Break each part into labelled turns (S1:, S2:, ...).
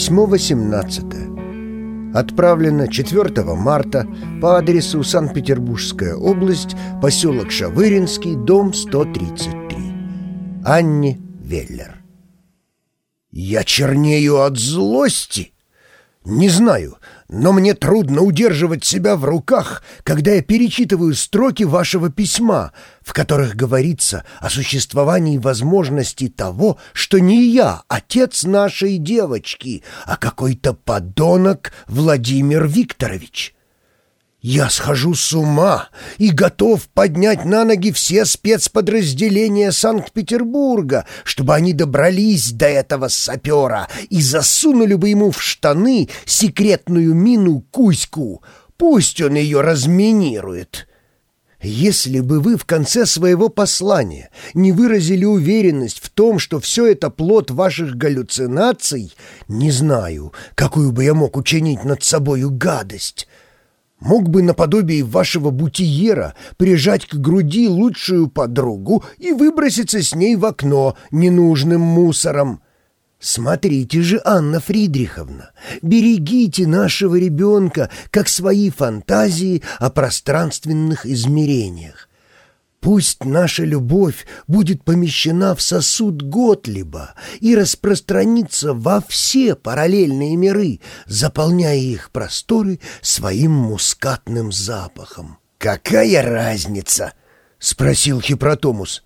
S1: Письмо 18 Отправлено 4 марта по адресу Санкт-Петербургская область, поселок Шавыринский, дом 133. Анне Веллер. «Я чернею от злости!» Не знаю, но мне трудно удерживать себя в руках, когда я перечитываю строки вашего письма, в которых говорится о существовании возможности того, что не я, отец нашей девочки, а какой-то подонок Владимир Викторович. Я схожу с ума и готов поднять на ноги все спецподразделения Санкт-Петербурга, чтобы они добрались до этого сапера и засунули бы ему в штаны секретную мину Кузьку. Пусть он ее разминирует. Если бы вы в конце своего послания не выразили уверенность в том, что все это плод ваших галлюцинаций, не знаю, какую бы я мог учинить над собою гадость». Мог бы наподобие вашего бутиера прижать к груди лучшую подругу и выброситься с ней в окно ненужным мусором. Смотрите же, Анна Фридриховна, берегите нашего ребенка, как свои фантазии о пространственных измерениях. Пусть наша любовь будет помещена в сосуд Готлиба и распространится во все параллельные миры, заполняя их просторы своим мускатным запахом. «Какая разница?» — спросил Хипротомус.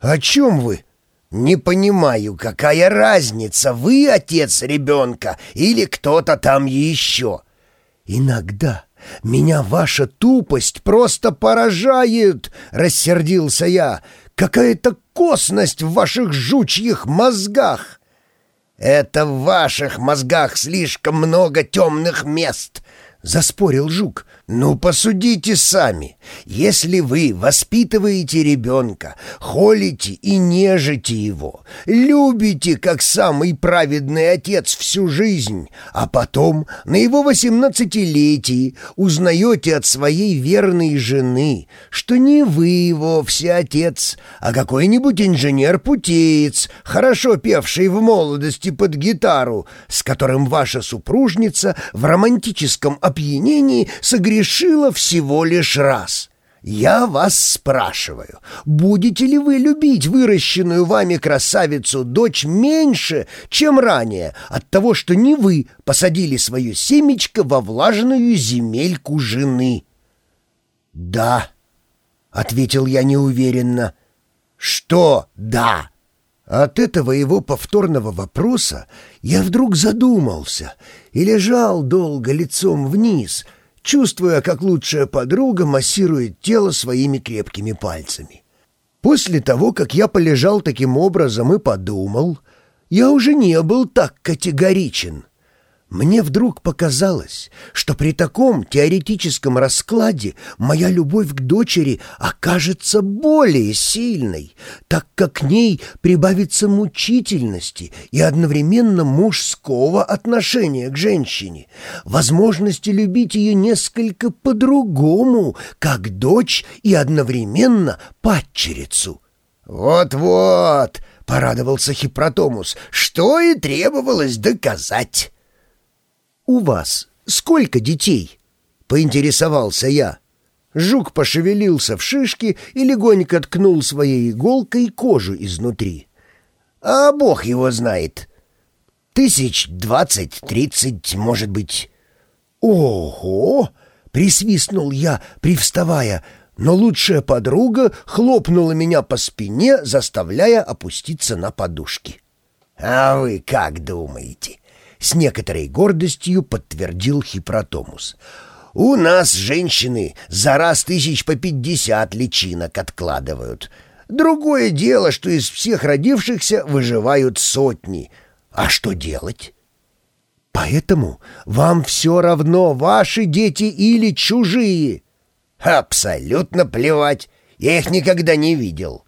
S1: «О чем вы?» «Не понимаю, какая разница, вы отец ребенка или кто-то там еще?» «Иногда «Меня ваша тупость просто поражает!» — рассердился я. «Какая-то косность в ваших жучьих мозгах!» «Это в ваших мозгах слишком много темных мест!» — заспорил Жук. «Ну, посудите сами. Если вы воспитываете ребенка, холите и нежите его, любите, как самый праведный отец всю жизнь, а потом на его восемнадцатилетии узнаете от своей верной жены, что не вы вовсе отец, а какой-нибудь инженер-путеец, хорошо певший в молодости под гитару, с которым ваша супружница в романтическом опьянении согрешила решила всего лишь раз. Я вас спрашиваю, будете ли вы любить выращенную вами красавицу-дочь меньше, чем ранее, от того, что не вы посадили свое семечко во влажную земельку жены? «Да», — ответил я неуверенно. «Что «да»?» От этого его повторного вопроса я вдруг задумался и лежал долго лицом вниз — чувствуя, как лучшая подруга массирует тело своими крепкими пальцами. После того, как я полежал таким образом и подумал, я уже не был так категоричен — мне вдруг показалось, что при таком теоретическом раскладе моя любовь к дочери окажется более сильной, так как к ней прибавится мучительности и одновременно мужского отношения к женщине, возможности любить ее несколько по-другому, как дочь и одновременно падчерицу. «Вот-вот!» — порадовался Хипротомус, — «что и требовалось доказать». «У вас сколько детей?» — поинтересовался я. Жук пошевелился в шишке и легонько ткнул своей иголкой кожу изнутри. «А бог его знает. Тысяч двадцать-тридцать, может быть». «Ого!» — присвистнул я, привставая, но лучшая подруга хлопнула меня по спине, заставляя опуститься на подушки. «А вы как думаете?» С некоторой гордостью подтвердил Хипротомус. «У нас женщины за раз тысяч по пятьдесят личинок откладывают. Другое дело, что из всех родившихся выживают сотни. А что делать?» «Поэтому вам все равно, ваши дети или чужие». «Абсолютно плевать. Я их никогда не видел».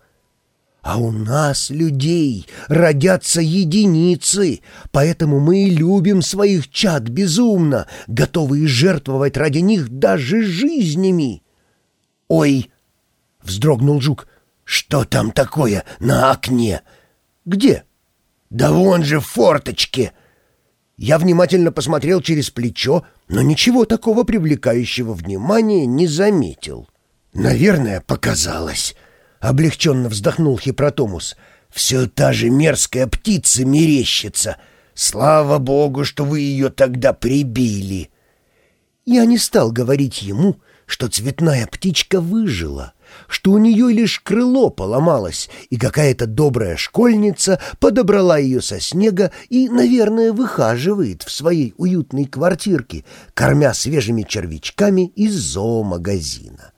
S1: А у нас, людей, родятся единицы, поэтому мы и любим своих чад безумно, готовые жертвовать ради них даже жизнями. «Ой!» — вздрогнул жук. «Что там такое на окне?» «Где?» «Да вон же в форточке!» Я внимательно посмотрел через плечо, но ничего такого привлекающего внимания не заметил. «Наверное, показалось», — облегченно вздохнул Хипротомус. «Все та же мерзкая птица мерещится. Слава богу, что вы ее тогда прибили». Я не стал говорить ему, что цветная птичка выжила, что у нее лишь крыло поломалось, и какая-то добрая школьница подобрала ее со снега и, наверное, выхаживает в своей уютной квартирке, кормя свежими червячками из зоомагазина.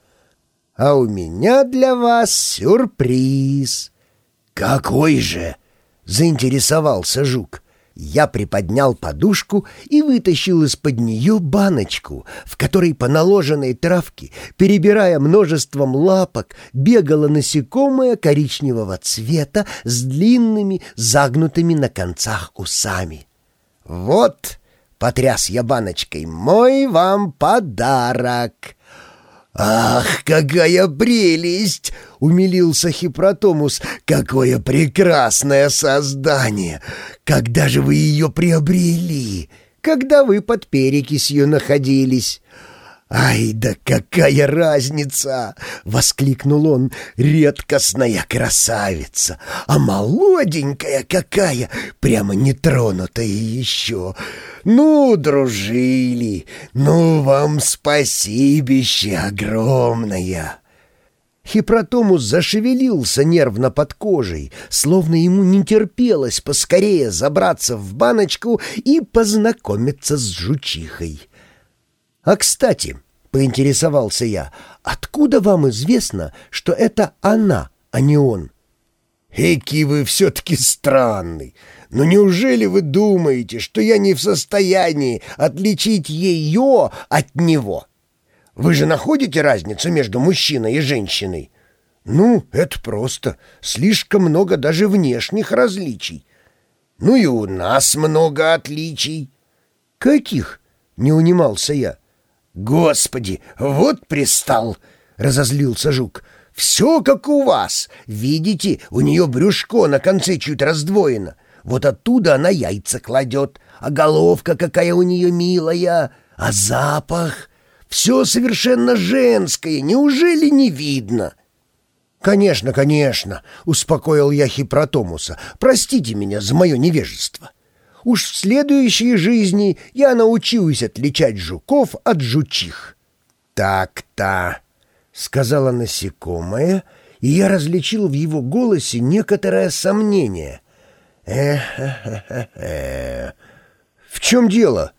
S1: А у меня для вас сюрприз. Какой же? Заинтересовался жук. Я приподнял подушку и вытащил из-под нее баночку, в которой по наложенной травке, перебирая множеством лапок, бегало насекомое коричневого цвета с длинными, загнутыми на концах усами. «Вот!» — потряс я баночкой. «Мой вам подарок!» «Ах, какая прелесть!» — умилился Хипротомус. «Какое прекрасное создание! Когда же вы ее приобрели? Когда вы под перекисью находились?» «Ай, да какая разница!» — воскликнул он. «Редкостная красавица! А молоденькая какая! Прямо нетронутая еще! Ну, дружили! Ну, вам спасибище огромное!» Хипротомус зашевелился нервно под кожей, словно ему не терпелось поскорее забраться в баночку и познакомиться с жучихой. «А кстати», — поинтересовался я, — «откуда вам известно, что это она, а не он?» «Эки вы все-таки странный! Но неужели вы думаете, что я не в состоянии отличить ее от него? Вы же находите разницу между мужчиной и женщиной?» «Ну, это просто. Слишком много даже внешних различий». «Ну и у нас много отличий». «Каких?» — не унимался я. «Господи, вот пристал!» — разозлился жук. «Все как у вас. Видите, у нее брюшко на конце чуть раздвоено. Вот оттуда она яйца кладет. А головка какая у нее милая. А запах? Все совершенно женское. Неужели не видно?» «Конечно, конечно», — успокоил я Хипротомуса. «Простите меня за мое невежество». Уж в следующей жизни я научусь отличать жуков от жучих. «Так-то», — сказала насекомое, и я различил в его голосе некоторое сомнение. «Эх-эх-эх-эх... В чем дело?»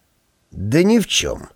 S1: «Да ни в чем.